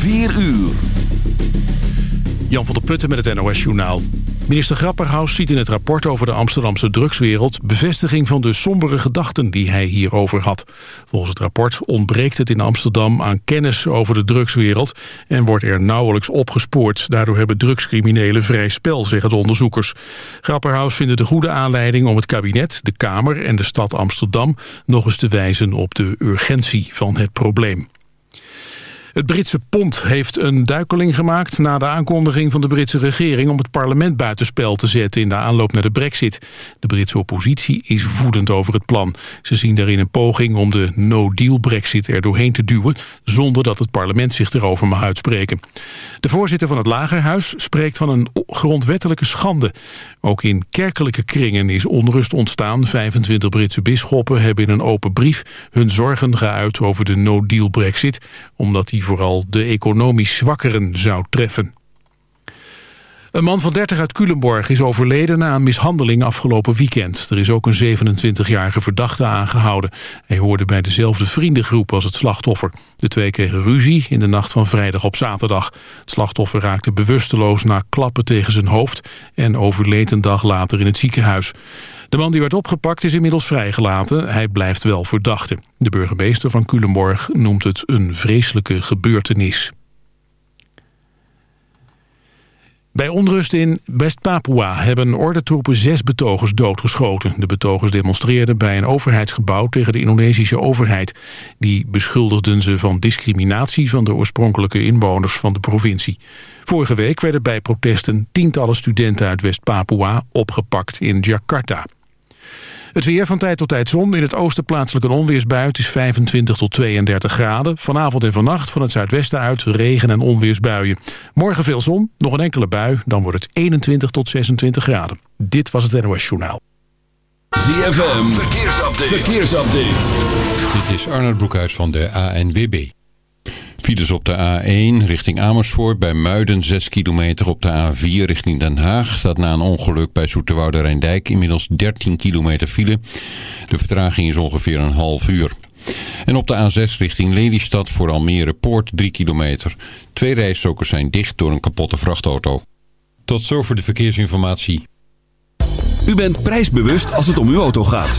4 uur. Jan van der Putten met het NOS-journaal. Minister Grapperhaus ziet in het rapport over de Amsterdamse drugswereld... bevestiging van de sombere gedachten die hij hierover had. Volgens het rapport ontbreekt het in Amsterdam aan kennis over de drugswereld... en wordt er nauwelijks opgespoord. Daardoor hebben drugscriminelen vrij spel, zeggen de onderzoekers. Grapperhaus vindt het een goede aanleiding om het kabinet, de Kamer en de stad Amsterdam... nog eens te wijzen op de urgentie van het probleem. Het Britse pond heeft een duikeling gemaakt na de aankondiging van de Britse regering om het parlement buitenspel te zetten in de aanloop naar de brexit. De Britse oppositie is woedend over het plan. Ze zien daarin een poging om de no-deal brexit er doorheen te duwen zonder dat het parlement zich erover mag uitspreken. De voorzitter van het Lagerhuis spreekt van een grondwettelijke schande. Ook in kerkelijke kringen is onrust ontstaan. 25 Britse bisschoppen hebben in een open brief hun zorgen geuit over de no-deal brexit, omdat die vooral de economisch zwakkeren zou treffen. Een man van 30 uit Culemborg is overleden na een mishandeling afgelopen weekend. Er is ook een 27-jarige verdachte aangehouden. Hij hoorde bij dezelfde vriendengroep als het slachtoffer. De twee kregen ruzie in de nacht van vrijdag op zaterdag. Het slachtoffer raakte bewusteloos na klappen tegen zijn hoofd... en overleed een dag later in het ziekenhuis. De man die werd opgepakt is inmiddels vrijgelaten. Hij blijft wel verdachte. De burgemeester van Culemborg noemt het een vreselijke gebeurtenis. Bij onrust in West-Papua hebben ordentroepen zes betogers doodgeschoten. De betogers demonstreerden bij een overheidsgebouw tegen de Indonesische overheid. Die beschuldigden ze van discriminatie van de oorspronkelijke inwoners van de provincie. Vorige week werden bij protesten tientallen studenten uit West-Papua opgepakt in Jakarta. Het weer van tijd tot tijd zon. In het oosten plaatselijk een onweersbui. Het is 25 tot 32 graden. Vanavond en vannacht van het zuidwesten uit regen- en onweersbuien. Morgen veel zon, nog een enkele bui. Dan wordt het 21 tot 26 graden. Dit was het NOS Journaal. ZFM, verkeersupdate. verkeersupdate. Dit is Arnold Broekhuis van de ANWB. Files op de A1 richting Amersfoort bij Muiden 6 kilometer op de A4 richting Den Haag. Staat na een ongeluk bij Zoeterwoude Rijndijk inmiddels 13 kilometer file. De vertraging is ongeveer een half uur. En op de A6 richting Lelystad voor Almere Poort 3 kilometer. Twee rijstokers zijn dicht door een kapotte vrachtauto. Tot zover de verkeersinformatie. U bent prijsbewust als het om uw auto gaat.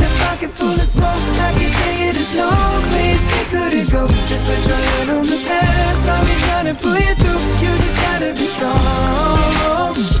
pocket full of soul I can tell you there's no place we couldn't go. Just put your hand on the past I'll be trying to pull you through. You just gotta be strong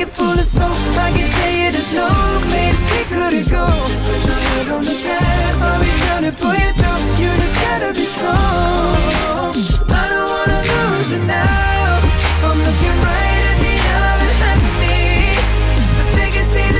pocket full of soap. I can tell you there's no place we couldn't go. Just put your head on the past. I'll be trying to pull you through. You just gotta be strong. I don't wanna lose you now. I'm looking right at the other half of me. But they can see the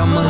I'm a.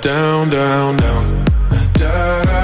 down, down, down. Da, da.